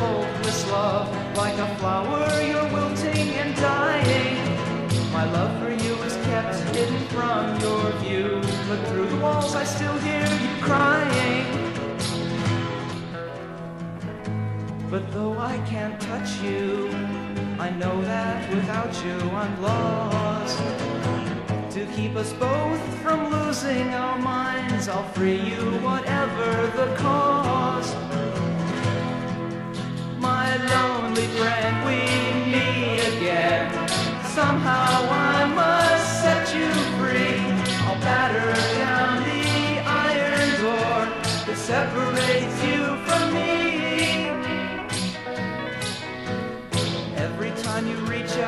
Hopeless love. Like a flower, you're wilting and dying. My love for you is kept hidden from your view. but through the walls, I still hear you crying. But though I can't touch you, I know that without you I'm lost. To keep us both from losing our minds, I'll free you whatever the cost.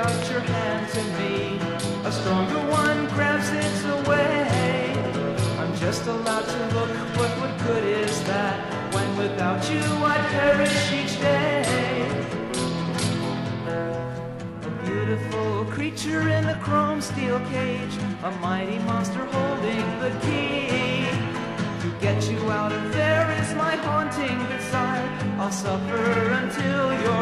Out your hand to me, a stronger one grabs it away. I'm just allowed to look, but what good is that? When without you I perish each day. A beautiful creature in a chrome steel cage, a mighty monster holding the key. To get you out of there is my haunting desire. I'll suffer until you're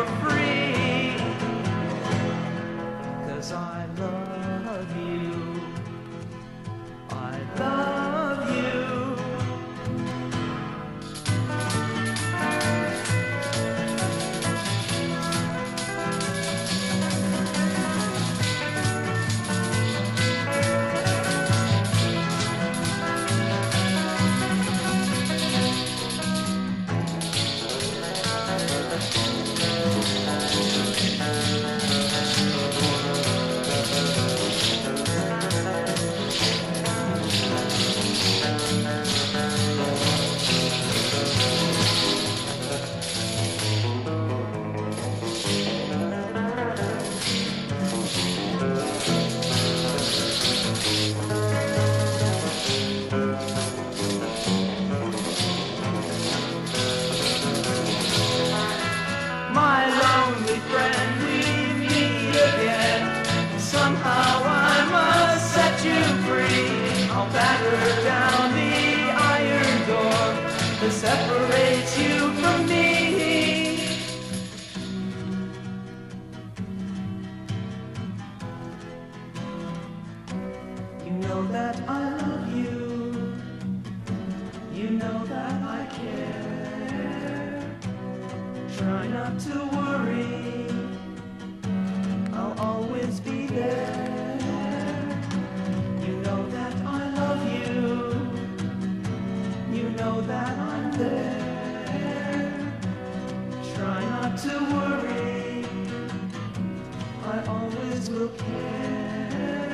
Batter down the iron door that separates you from me. You know that I love you. You know that I care. Try not to worry. I'll always be there. to worry. I always will care.